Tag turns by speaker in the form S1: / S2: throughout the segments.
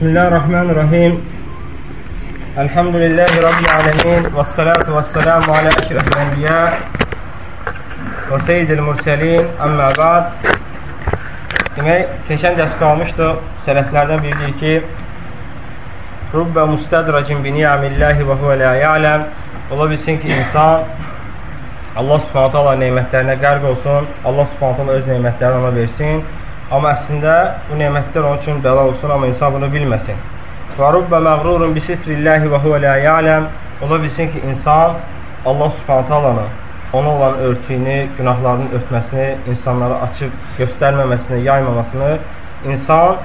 S1: Bismillahirrahmanirrahim. Elhamdülillahi Rabbil alemin. Və salatu və selamu alə əşrəfil ənbiyə və seyyidil mürsəlin. Əmmə ba'd. Demək, keçən dərs qalmışdı. Sələflərdən biri deyir ki, Rubbə müstədracin bi ni'amillahi və huvə la ya'ləm. Ola bilsin ki, insan Allah subhanətə Allah neymətlərinə qərq olsun, Allah subhanətə Allah öz neymətlərini ona versin Amma əslində bu nemətlər onun üçün bəla olsun, amma insan bunu bilməsin. Və rubbə məğrurun bi sitrilləhi və huvə lə ya'ləm. Ola bilsin ki, insan Allah Subhanahu taalanı ona olan örtüyünü, günahlarının örtməsini, insanlara açıb göstərməməsini, yaymamasını insan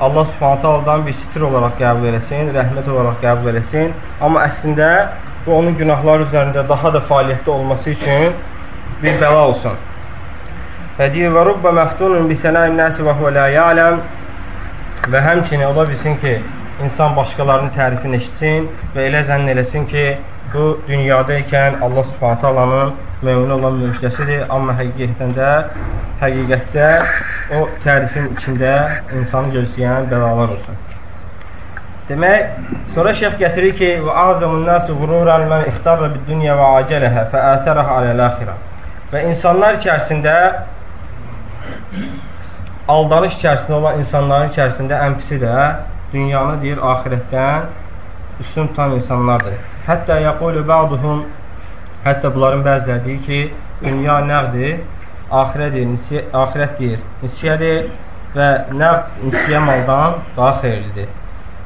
S1: Allah Subhanahu taaladan bir sitir olaraq qəbul eləsin, rəhmət olaraq qəbul eləsin. Amma əslində bu onun günahlar üzərində daha da fəaliyyətli olması üçün bir bəla olsun. Və deyir, və rubbə məftunun bi sənəyin nəsi və huvə lə yələm və həmçinin ola bilsin ki, insan başqalarının tərifini eşitsin və elə zənn eləsin ki, bu dünyada ikən Allah subhanətə alanın mümin olan müjdəsidir, amma həqiqətən də, həqiqətdə o tərifin içində insanı gözləyən bəlalar olsun. Demək, sonra şeyx gətirir ki, və azamun nəsi vururan mən ixtarra bid dünya və acələhə fə ətərəh aləl-əxirə. Və insanlar içərisində aldanış içərisində olan insanların içərisində ən pisi də dünyanı deyir axirətdən üstün tutan insanlardır. Hətta yaqulu ba'duhum hətta bunların bəziləri deyir ki, dünya nəqdir, axirət deyir, nisiyə, axirət deyir, nisiyədir və nəqd nisiyə maldan daha xeyirlidir.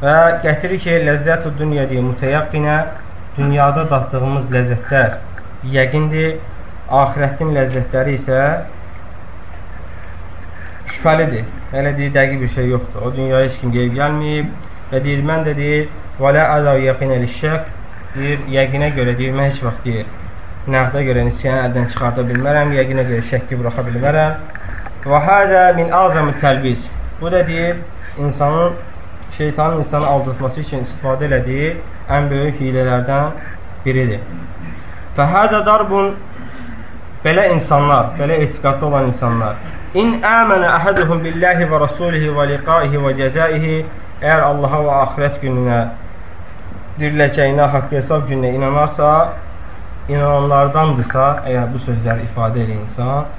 S1: Və gətirir ki, ləzzət-ü dünya deyir, mütəyəqqinə dünyada datdığımız ləzzətlər yəqindir, axirətin ləzzətləri isə şübhəlidir. Elə deyir, dəqiq bir şey yoxdur. O dünyaya heç kim geri gəlməyib və deyir, mən də deyir, və lə əzəv yəqin əl-şək deyir, yəqinə görə deyir, mən heç vaxt deyir, nəqdə görə nisyanı əldən çıxarda bilmərəm, yəqinə görə şəkki buraxa bilmərəm. Və hədə min azəmi təlbis. Bu da deyir, insanın, şeytanın insanı aldatması üçün istifadə elədiyi ən böyük hilələrdən biridir. Və hədə darbun belə insanlar, belə etiqadlı olan insanlar İn əmənə əhəduhum billahi və rasulihi və liqaihi və cəzaihi Əgər Allaha və axirət gününə diriləcəyinə, haqq hesab gününə inanarsa, inananlardandırsa, əgər bu sözləri ifadə edən insan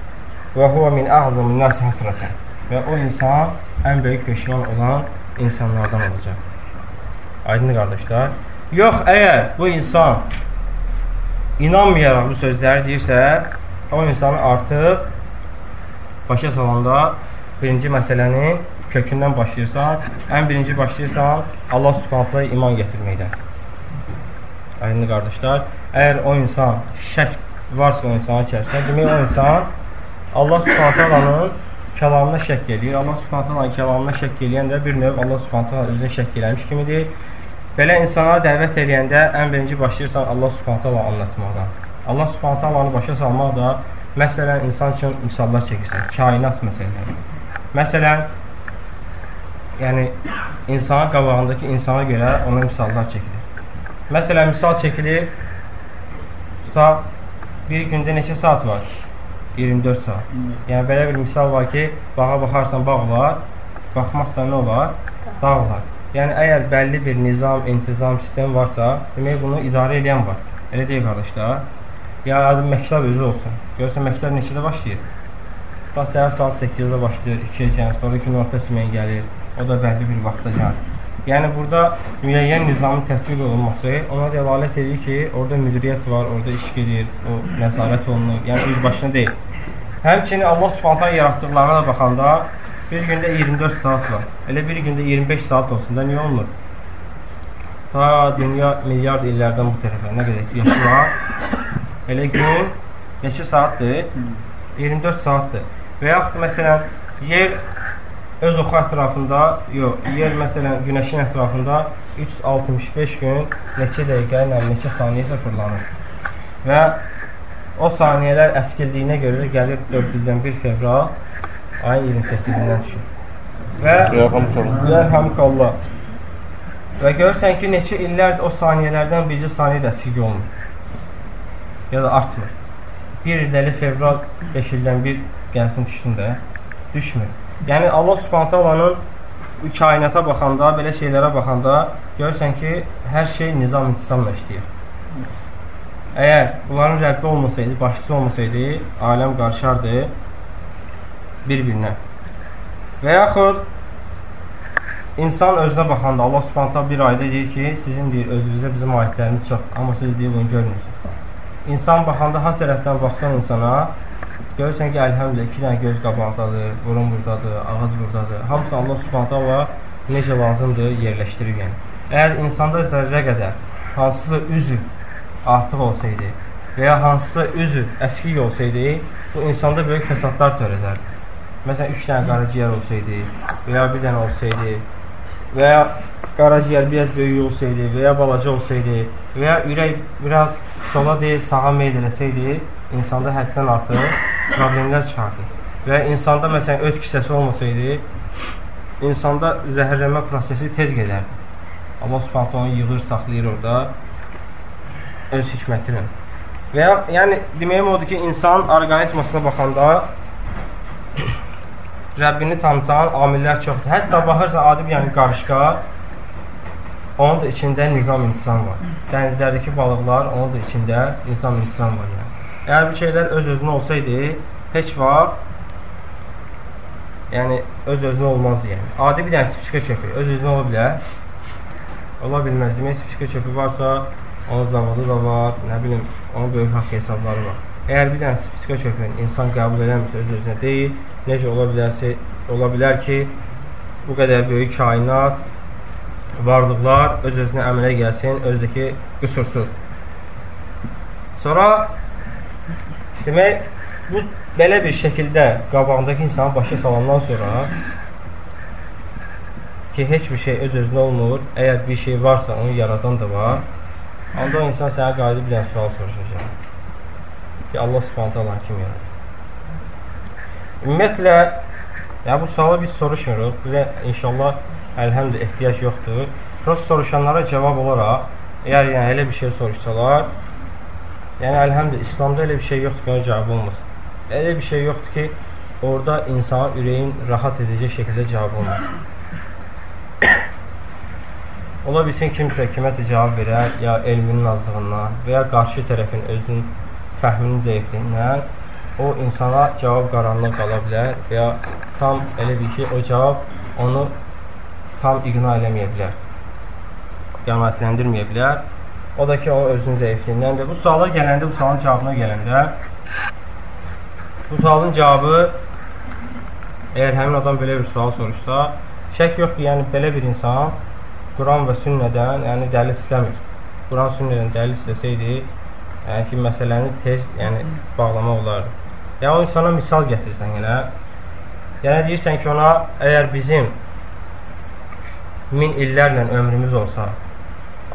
S1: və huvə min əzəmin nəsi həsrətən və o insan ən böyük peşman olan insanlardan olacaq. Aydın qardaşlar. Yox, əgər bu insan inanmayaraq bu sözləri deyirsə, o insanı artıq başa salanda birinci məsələni kökündən başlayırsan, ən birinci başlayırsan Allah subhanətlə iman gətirməkdən. Aynı qardaşlar, əgər o insan şək varsa o insanın içərisində, demək o insan Allah subhanətlənin kəlamına şək eləyir. Allah subhanətlənin kəlamına şək eləyən də bir növ Allah subhanətlə özünə şək eləmiş kimidir. Belə insana dəvət eləyəndə ən birinci başlayırsan Allah subhanətlə anlatmaqdan. Allah subhanətlə başa salmaq da Məsələn, insan üçün misallar çəkirsən, kainat məsələləri. Məsələn, yəni, insanın qabağındakı insana görə ona misallar çəkilir. Məsələn, misal çəkilir, tutaq, bir gündə neçə saat var? 24 saat. Yəni, belə bir misal var ki, bağa baxarsan bağ var, baxmazsan nə olar? Dağ var. Yəni, əgər bəlli bir nizam, intizam, sistem varsa, demək bunu idarə edən var. Elə deyil, qardaşlar. Ya məktəb özü olsun. Görürsən, məktəb neçədə başlayır? Bax, səhər saat 8-də başlayır, 2-yə gəlir, sonra 2 orta siməyə gəlir. O da bəlli bir vaxtda gəlir. Yəni, burada müəyyən nizamın tətbiq olunması ona dəlalət edir ki, orada müdiriyyət var, orada iş gedir, o nəzarət olunur. Yəni, öz başına deyil. Həmçinin Allah subhantan yaratdıqlarına da baxanda bir gündə 24 saat var. Elə bir gündə 25 saat olsun da niyə olmur? Ta dünya milyard illərdən bu tərəfə nə qədər yaşı var, Elə gün neçə saatdır? 24 saatdır. Və yaxud məsələn, yer öz oxu ətrafında, yox, yer məsələn günəşin ətrafında 365 gün neçə dəqiqə ilə neçə saniyə isə fırlanır. Və o saniyələr əskildiyinə görə gəlir 4 ildən 1 fevral ayın 28-dən düşür. Və Rəhəmkallah. Və görürsən ki, neçə illərdir o saniyələrdən bircə saniyə də əskik olmur ya da artmır. Bir ildə fevral 5 ildən bir gəlsin düşsün də, düşmür. Yəni Allah Subhanahu taalanın kainata baxanda, belə şeylərə baxanda görürsən ki, hər şey nizam-intizamla işləyir. Əgər bunların Rəbbi olmasaydı, başçısı olmasaydı, aləm qarışardı bir-birinə. Və yaxud insan özünə baxanda Allah Subhanahu bir ayda deyir ki, sizin deyir özünüzdə bizim ayətlərimiz çox, amma siz deyir bunu görmürsünüz. İnsan baxanda ha tərəfdən baxsan insana, görürsən ki, əlhəmdülillah iki dənə göz qabaqdadır, burun buradadır, ağız buradadır. Hamısı Allah Subhanahu necə lazımdır yerləşdirib yəni. Əgər insanda zərrə qədər hansısa üzv artıq olsaydı və ya hansısa üzv əskik olsaydı, bu insanda böyük fəsadlar törədərdi. Məsələn, üç dənə qaraciyər olsaydı və ya bir dənə olsaydı və ya qaraciyər biraz böyük olsaydı və ya balaca olsaydı və ya ürək biraz sola deyil, sağa meyl eləsəydi, insanda həddən artıq problemlər çıxardı. Və insanda məsələn öt kisəsi olmasaydı, insanda zəhərlənmə prosesi tez gedərdi. Allah Subhanahu onu yığır, saxlayır orada öz hikməti ilə. Və ya, yəni deməyim odur ki, insan orqanizmasına baxanda Rəbbini tanıtan amillər çoxdur. Hətta baxırsa adi bir yəni qarışqa onun da içində nizam intizam var. Dənizlərdəki balıqlar onun da içində nizam intizam var yəni. Əgər bu şeylər öz-özünə olsaydı, heç vaxt yəni öz-özünə olmazdı yəni. Adi bir dənə spişka çöpü öz-özünə ola bilər. Ola bilməz. Demək, spişka çöpü varsa, onun zavodu da var, nə bilim, onun böyük haqq hesabları var. Əgər bir dənə spesifika kökünü insan qəbul eləmirsə öz-özünə deyil, necə ola bilərsə, ola bilər ki, bu qədər böyük kainat, varlıqlar öz-özünə əmələ gəlsin, özdəki qüsursuz. Sonra demək, bu belə bir şəkildə qabağındakı insanı başa salandan sonra ki, heç bir şey öz-özünə olmur, əgər bir şey varsa, onu yaradan da var, Onda insan sənə qayıdıb bir dənə sual soruşacaq. Ki, Allah subhanətə Allah kim yaradır? Ümumiyyətlə, yəni bu sualı biz soruşmuruq. Bizə inşallah əlhəmdə ehtiyac yoxdur. Prost soruşanlara cavab olaraq, əgər yəni elə bir şey soruşsalar, yəni əlhəmdə İslamda elə bir şey yoxdur ki, onun cavabı olmasın. Elə bir şey yoxdur ki, orada insana ürəyin rahat edəcək şəkildə cavab olmasın. Ola bilsin kimsə kiməsə cavab verər, ya elminin azlığından və ya qarşı tərəfin özünün fəhminin zəifliyindən o insana cavab qaranlıq qala bilər və ya tam elə bir ki, o cavab onu tam iqna eləməyə bilər, qənaətləndirməyə bilər. O da ki, o özünün zəifliyindən və bu suala gələndə, bu sualın cavabına gələndə bu sualın cavabı əgər həmin adam belə bir sual soruşsa, şək yoxdur, yəni belə bir insan Quran və sünnədən, yəni dəlil istəmir. Quran sünnədən dəlil istəsəydi, yəni ki, məsələni tez, yəni bağlamaq olardı. Yəni o insana misal gətirsən yenə. Yəni deyirsən ki, ona əgər bizim min illərlə ömrümüz olsa,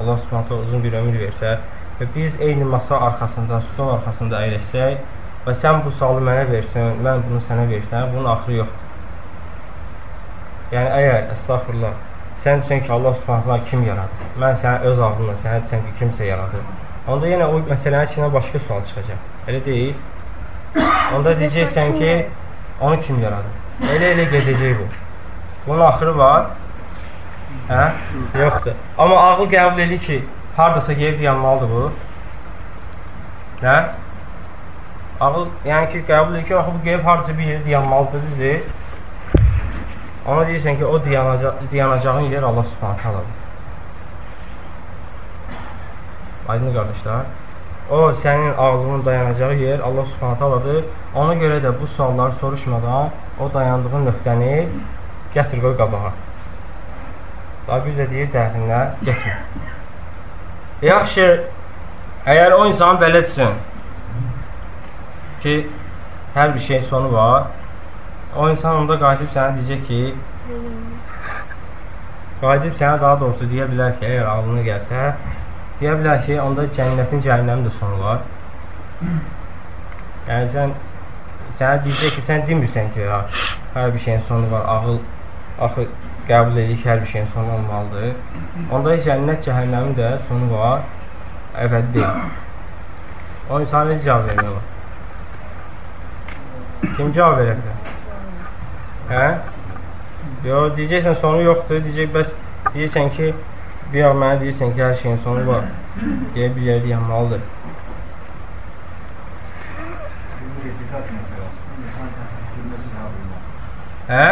S1: Allah Subhanahu uzun bir ömür versə və biz eyni masa arxasında, stol arxasında əyləşsək və sən bu sualı mənə versən, mən bunu sənə versəm, bunun axırı yoxdur. Yəni əgər, əstəğfurullah, sən desən ki, Allah subhanətlə kim yaradır? Mən sənə öz ağlımla, sənə desən ki, kimsə yaradır. Onda yenə o məsələnin içindən başqa sual çıxacaq. Elə deyil. Onda deyəcəksən ki, onu kim yaradır? Elə-elə gedəcək bu. Bunun axırı var. Hə? Yoxdur. Amma ağıl qəbul edir ki, hardasa gedib yanmalıdır bu. Hə? Ağıl, yəni ki, qəbul edir ki, axı bu gedib hardasa bir yerdə yanmalıdır, düzdür? Ona deyirsən ki, o dayanacaq, dayanacağın yer Allah subhanət haladır. Aydın qardaşlar. O, sənin ağlının dayanacağı yer Allah subhanət haladır. Ona görə də bu sualları soruşmadan o dayandığın nöqtəni gətir qoy qabağa. Daha bir də deyir, dəhrinə getmə. Yaxşı, əgər o insan belətsin ki, hər bir şeyin sonu var, o insan onda qayıdıb sənə deyəcək ki, qayıdıb sənə daha doğrusu deyə bilər ki, əgər ağlına gəlsə, deyə bilər ki, onda cənnətin cəhənnəmin də sonu var. Yəni sən sənə deyəcək ki, sən demirsən ki, ya, hər bir şeyin sonu var, ağıl axı qəbul edir ki, hər bir şeyin sonu olmalıdır. Onda cənnət cəhənnəmin də sonu var, əbədi deyil. O insana necə cavab vermək olar? Kim cavab verə bilər? Hə? Yox, deyəcəksən sonu yoxdur, deyəcək bəs deyirsən ki, bir yox mənə deyirsən ki, hər şeyin sonu var. Deyə bir yerdə yanmalıdır. Hə?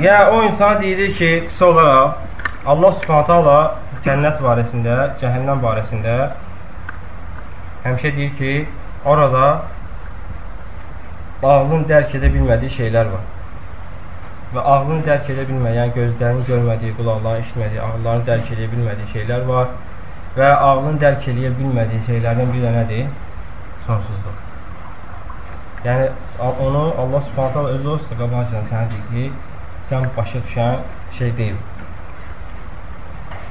S1: Ya o insan deyir ki, qısa olaraq Allah Subhanahu taala cənnət barəsində, cəhənnəm barəsində həmişə deyir ki, orada ağlın dərk edə bilmədiyi şeylər var. Və ağlın dərk edə bilməyən, gözlərin görmədiyi, qulaqların eşitmədiyi, ağılların dərk edə bilmədiyi şeylər var. Və ağlın dərk edə bilmədiyi şeylərdən bir də nədir? Sonsuzluq. Yəni, onu Allah subhanət hala özü olsa qabaqcan sənə ki, sən başa düşən şey deyil.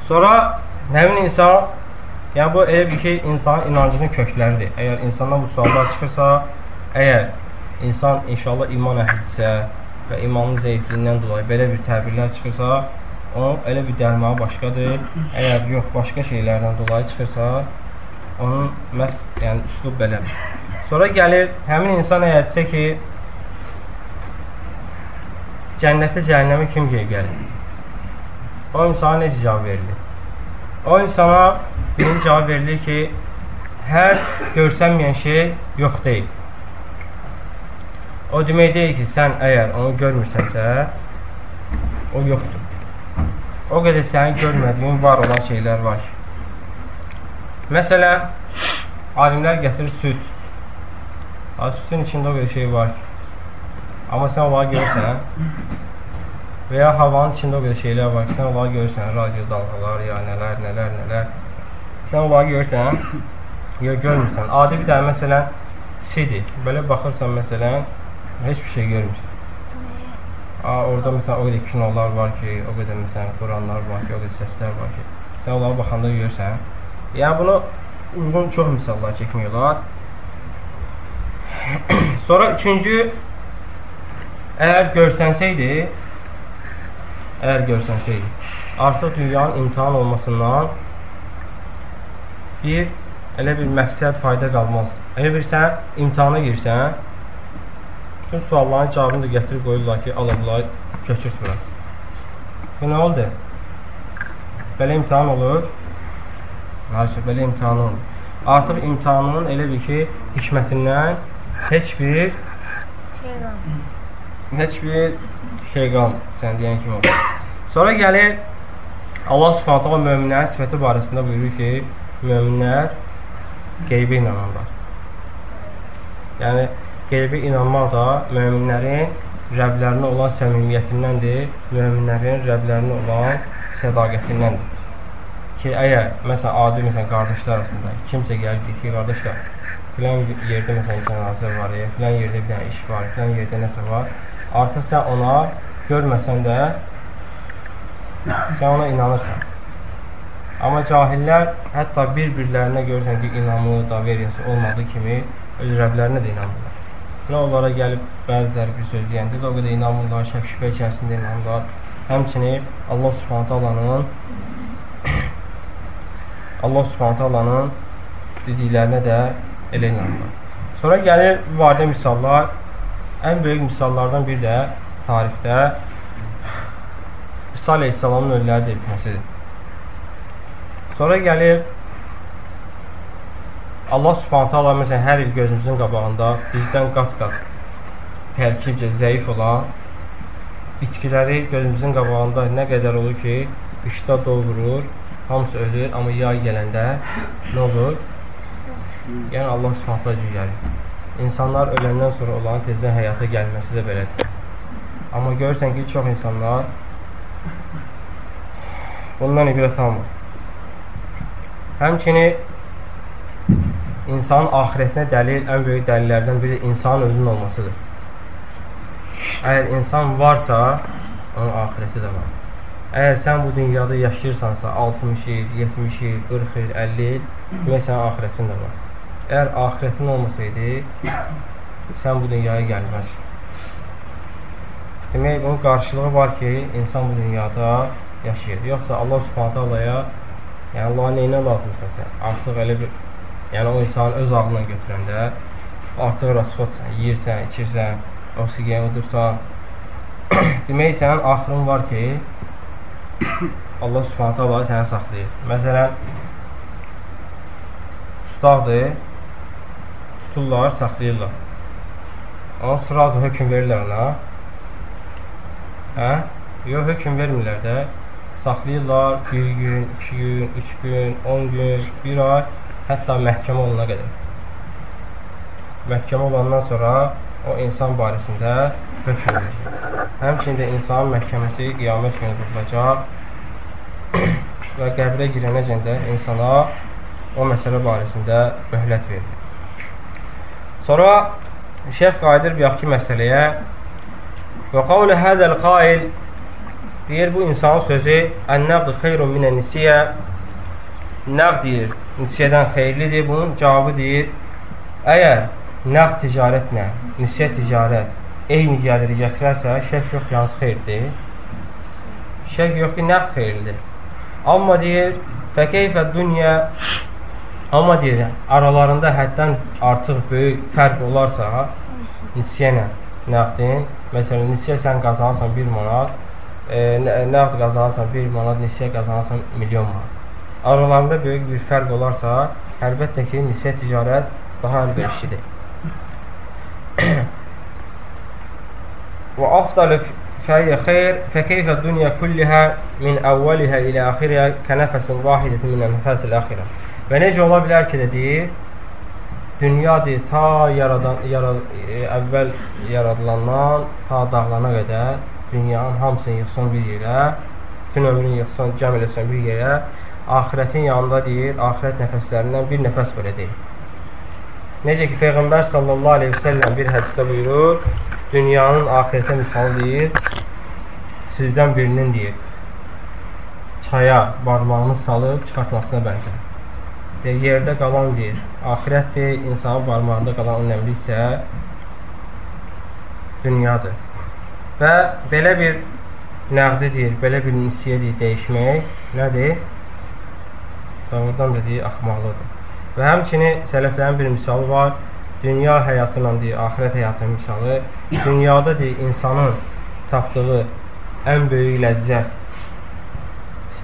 S1: Sonra həmin insan, yəni bu elə bir şey insanın inancının kökləridir. Əgər insandan bu suallar çıxırsa, əgər insan inşallah iman əhlidirsə və imanın zəifliyindən dolayı belə bir təbirlər çıxırsa, onun elə bir dərmanı başqadır. Əgər yox, başqa şeylərdən dolayı çıxırsa, onun məhz yəni üslub belədir. Sonra gəlir, həmin insan əgər desə ki, cənnətə cəhənnəmə kim gəlir? O insana necə cavab verilir? O insana birinci cavab verilir ki, hər görsənməyən şey yox deyil. O demək deyil ki, sən əgər onu görmürsənsə, o yoxdur. O qədər sənin görmədiyin var olan şeylər var ki. Məsələn, alimlər gətirir süd. Ha, südün içində o qədər şey var ki. Amma sən onları görürsən və ya havanın içində o qədər şeylər var ki, sən onları görürsən, radio dalğalar, ya nələr, nələr, nələr. Sən onları görürsən, ya görmürsən. Adi bir dənə, məsələn, sidir. Belə baxırsan, məsələn, heç bir şey görmürsən. Aa, orada məsələn o qədər kinolar var ki, o qədər məsələn Quranlar var ki, o qədər səslər var ki, sən onlara baxanda görürsən. Yəni bunu uyğun çox misallar çəkmək olar. Sonra üçüncü əgər görsənsəydi, əgər görsənsəydi, artıq dünyanın imtihan olmasından bir elə bir məqsəd fayda qalmaz. Elə bir sən imtihana girsən, bütün sualların cavabını da gətirib qoyurlar ki, Allah bunları köçürtmürəm. Bu nə oldu? Belə imtihan olur. Qarşı, belə imtihan olur. Artıq imtihanın elə bir ki, hikmətindən heç bir heç bir şey qalmır, sən deyən kimi olur. Sonra gəlir Allah subhanətə möminlərin sifəti barəsində buyurur ki, möminlər qeybə inanırlar. Yəni, qeybə inanmaq da möminlərin Rəblərinə olan səmimiyyətindəndir, möminlərin Rəblərinə olan sədaqətindəndir. Ki, əgər, məsələn, adi, məsələn, qardaşlar arasında kimsə gəlir ki, qardaşlar, filan yerdə, məsələn, cənazə var, ya, filan yerdə bir dənə iş var, filan yerdə nəsə var, artıq sən ona görməsən də, sən ona inanırsan. Amma cahillər hətta bir-birlərinə görürsən ki, inamı da veriyyəsi olmadığı kimi öz Rəblərinə də inanmırlar. Və onlara gəlib bəziləri bir söz deyəndə də o qədər inanmırlar, şək şübhə içərisində inanırlar. Həmçinin Allah Subhanahu taalanın Allah Subhanahu taalanın dediklərinə də elə inanırlar. Sonra gəlir müvadə misallar. Ən böyük misallardan bir də tarixdə İsa əleyhissalamın ölüləri diriltməsidir. Sonra gəlir Allah Subhanahu taala məsələn hər il gözümüzün qabağında bizdən qat-qat tərkibcə zəif olan bitkiləri gözümüzün qabağında nə qədər olur ki, qışda doğurur, hamısı ölür, amma yay gələndə nə olur? Yəni Allah Subhanahu taala gəlir. İnsanlar öləndən sonra onların tezdən həyata gəlməsi də belədir. Amma görürsən ki, çox insanlar bundan ibrət almır. Həmçinin insanın axirətinə dəlil, ən böyük dəlillərdən biri insanın özünün olmasıdır. Əgər insan varsa, onun axirəti də var. Əgər sən bu dünyada yaşayırsansa, 60 il, 70 il, 40 il, 50 il, demək sənin axirətin də var. Əgər axirətin olmasaydı, sən bu dünyaya gəlməz. Demək, bunun qarşılığı var ki, insan bu dünyada yaşayır. Yoxsa Allah subhanətə Allah'a, yəni Allaha neyinə lazımsa sən, artıq elə bir Yəni o insanı öz ağlına götürəndə artıq rasxodsan, yeyirsən, içirsən, oksigen udursan, demək sənin axırın var ki, Allah subhanətə Allah səni saxlayır. Məsələn, tutaqdır, tuturlar, saxlayırlar. Amma sırazı hökum verirlər ona. Hə? Yox, hökum vermirlər də. Saxlayırlar bir gün, iki gün, üç gün, on gün, bir ay, hətta məhkəmə oluna qədər. Məhkəmə olandan sonra o insan barəsində hökum verir. Həmçində insanın məhkəməsi qiyamət günü qurulacaq və qəbrə girənəcən də insana o məsələ barəsində möhlət verilir. Sonra şeyx qayıdır bir yaxki məsələyə və qavlə hədəl qail deyir bu insanın sözü ən-nəqd xeyrun minən nisiyə nəqd deyir, nisiyədən xeyirlidir. Bunun cavabı deyir, əgər nəqd ticarətlə, nisiyə ticarət eyni gəliri gətirərsə, şək yox, yalnız xeyirdir. Şək yox ki, nəqd xeyirlidir. Amma deyir, fəkeyfə dünya amma deyir, aralarında həddən artıq böyük fərq olarsa, nisiyə ilə nəqdin, məsələn, nisiyə sən qazanırsan 1 manat, e, nəqd qazanırsan 1 manat, nisiyə qazanırsan milyon manat. Aralarında böyük bir fərq olarsa, əlbəttə ki, nisiyə ticarət daha əlverişlidir. Və afdalı fəyyə xeyr, fəkeyfə dünya kullihə min əvvəlihə ilə axirə kənəfəsin vahidətin minə nəfəsil axirə. Və necə ola bilər ki, deyir, dünyadır ta yaradan, yarad, e, əvvəl yaradılandan ta dağlana qədər dünyanın hamısını yıxsın bir yerə, bütün ömrünü yıxsın, cəm eləsən bir yerə, axirətin yanında deyir, axirət nəfəslərindən bir nəfəs belə deyir. Necə ki, Peyğəmbər sallallahu aleyhi ve sellem bir hədisdə buyurur, dünyanın axirətə misalı deyir, sizdən birinin deyir, çaya barmağını salıb çıxartmasına bənzər. Deyir, yerdə qalan deyir, axirətdir, insanın barmağında qalan önəmli isə dünyadır. Və belə bir nəqdi deyir, belə bir nisiyə deyir, dəyişmək nədir? Doğrudan da deyir, axmaqlıdır. Və həmçini sələflərin bir misalı var, dünya həyatı ilə deyir, axirət həyatının misalı. Dünyada deyir, insanın tapdığı ən böyük ləzzət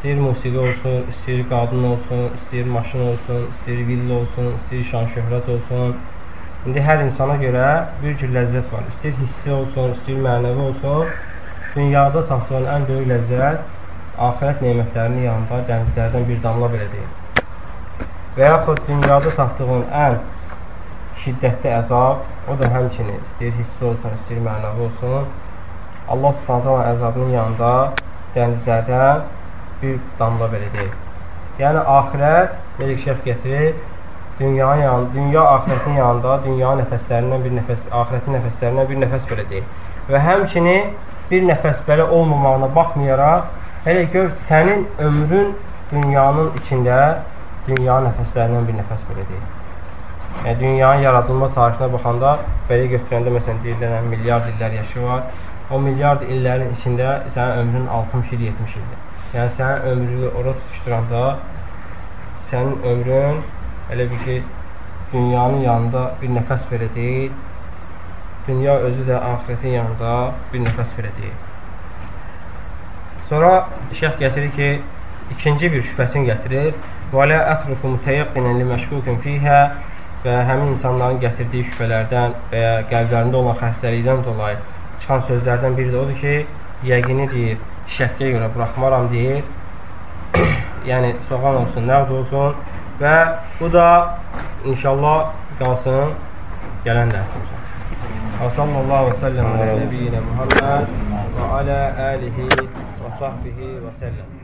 S1: istəyir musiqi olsun, istəyir qadın olsun, istəyir maşın olsun, istəyir villa olsun, istəyir şan şöhrət olsun, İndi hər insana görə bir cür ləzzət var. İstəyir hissi olsun, istəyir mənəvi olsun. Dünyada tapdığın ən böyük ləzzət axirət nemətlərinin yanında dənizlərdən bir damla belə deyil. Və yaxud dünyada tapdığın ən şiddətli əzab, o da həmçinin istəyir hissi olsun, istəyir mənəvi olsun. Allah subhanətə əzabının yanında dənizlərdən bir damla belə deyil. Yəni, axirət, belə şərf gətirir, dünyanın yanında, dünya axirətin yanında dünya nəfəslərindən bir nəfəs, axirətin nəfəslərindən bir nəfəs belə deyil. Və həmçini bir nəfəs belə olmamağına baxmayaraq, hələ gör sənin ömrün dünyanın içində dünya nəfəslərindən bir nəfəs belə deyil. Yəni, dünyanın yaradılma tarixinə baxanda, belə götürəndə, məsələn, deyilən milyard illər yaşı var. O milyard illərin içində sənin ömrün 60 il, 70 ildir. Yəni, sənin ömrünü ora tutuşduranda, sənin ömrün Elə bir ki, dünyanın yanında bir nəfəs belə deyil, dünya özü də axirətin yanında bir nəfəs belə deyil. Sonra şeyx gətirir ki, ikinci bir şübhəsini gətirir. Və lə ətruku mütəyəqqinən li məşkukun fiyhə və həmin insanların gətirdiyi şübhələrdən və ya qəlblərində olan xəstəlikdən dolayı çıxan sözlərdən biri də odur ki, yəqini deyir, şəkkiyə görə buraxmaram deyir. yəni, soğan olsun, nəqd olsun və bu da inşallah qalsın gələn dərsimizə. Və sallallahu və səlləm alə nəbiyyinə Muhammed və alə əlihi və sahbihi və səlləm.